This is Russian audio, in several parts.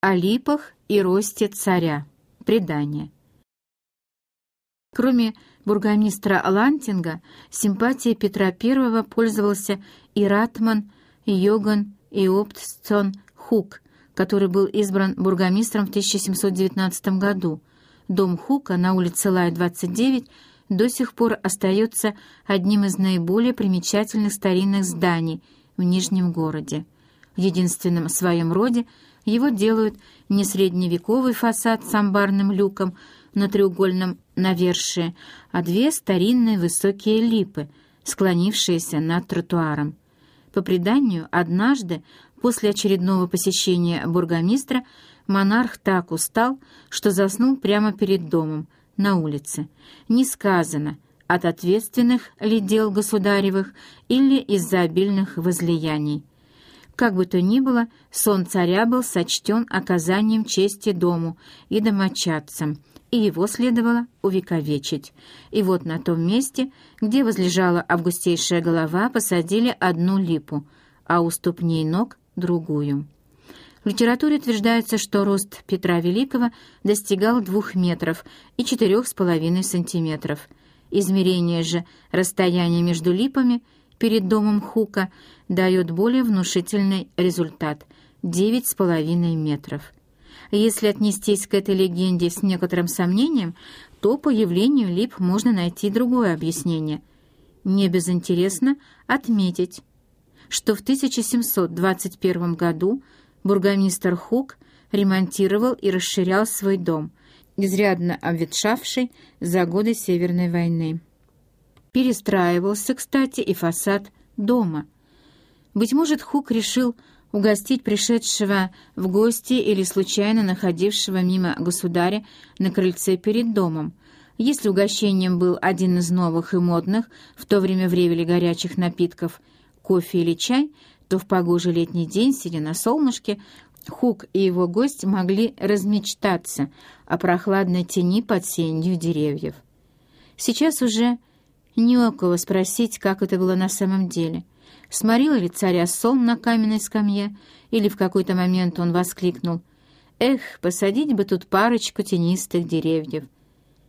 О липах и росте царя. Предание. Кроме бургомистра Лантинга, симпатией Петра I пользовался и Ратман Йоган Иоптсон Хук, который был избран бургомистром в 1719 году. Дом Хука на улице Лая, 29, до сих пор остается одним из наиболее примечательных старинных зданий в Нижнем городе. В единственном своем роде его делают не средневековый фасад с амбарным люком на треугольном навершие, а две старинные высокие липы, склонившиеся над тротуаром. По преданию, однажды, после очередного посещения бургомистра, монарх так устал, что заснул прямо перед домом, на улице. Не сказано, от ответственных ли дел государевых или из-за обильных возлияний. Как бы то ни было, сон царя был сочтен оказанием чести дому и домочадцам, и его следовало увековечить. И вот на том месте, где возлежала августейшая голова, посадили одну липу, а у ступней ног — другую. В литературе утверждается, что рост Петра Великого достигал двух метров и четырех с половиной сантиметров. Измерение же расстояния между липами перед домом Хука дает более внушительный результат — девять с половиной метров. Если отнестись к этой легенде с некоторым сомнением, то по явлению лип можно найти другое объяснение. Не безинтересно отметить, что в 1721 году бургомистр Хук ремонтировал и расширял свой дом, изрядно обветшавший за годы Северной войны. Перестраивался, кстати, и фасад дома. Быть может, Хук решил угостить пришедшего в гости или случайно находившего мимо государя на крыльце перед домом. Если угощением был один из новых и модных, в то время в горячих напитков, кофе или чай, то в погожий летний день, сидя на солнышке, Хук и его гость могли размечтаться о прохладной тени под сенью деревьев. Сейчас уже не у кого спросить, как это было на самом деле — Сморил ли царя сон на каменной скамье, или в какой-то момент он воскликнул «Эх, посадить бы тут парочку тенистых деревьев!»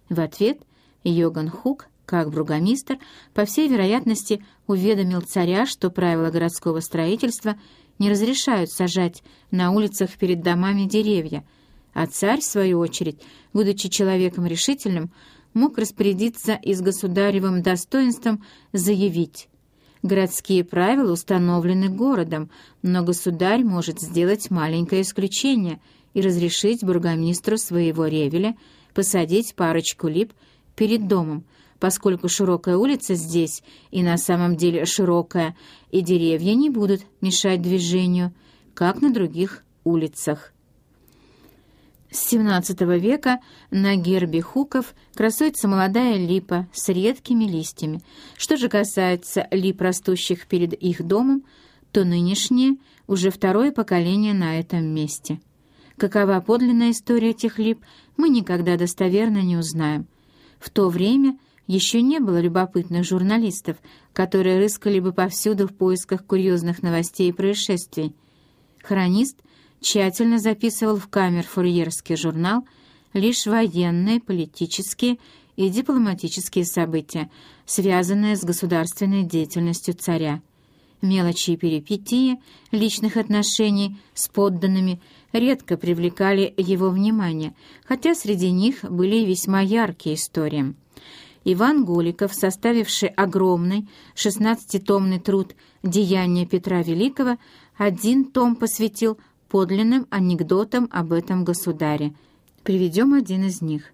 В ответ Йоган Хук, как бругомистр, по всей вероятности уведомил царя, что правила городского строительства не разрешают сажать на улицах перед домами деревья, а царь, в свою очередь, будучи человеком решительным, мог распорядиться и с государевым достоинством заявить Городские правила установлены городом, но государь может сделать маленькое исключение и разрешить бургомистру своего ревеля посадить парочку лип перед домом, поскольку широкая улица здесь и на самом деле широкая, и деревья не будут мешать движению, как на других улицах. С XVII века на гербе хуков красуется молодая липа с редкими листьями. Что же касается лип, растущих перед их домом, то нынешнее уже второе поколение на этом месте. Какова подлинная история этих лип, мы никогда достоверно не узнаем. В то время еще не было любопытных журналистов, которые рыскали бы повсюду в поисках курьезных новостей и происшествий. Хронист тщательно записывал в камер-фурьерский журнал лишь военные, политические и дипломатические события, связанные с государственной деятельностью царя. Мелочи и перипетии личных отношений с подданными редко привлекали его внимание, хотя среди них были весьма яркие истории. Иван Голиков, составивший огромный шестнадцатитомный труд «Деяния Петра Великого», один том посвятил подлинным анекдотом об этом государе. Приведем один из них.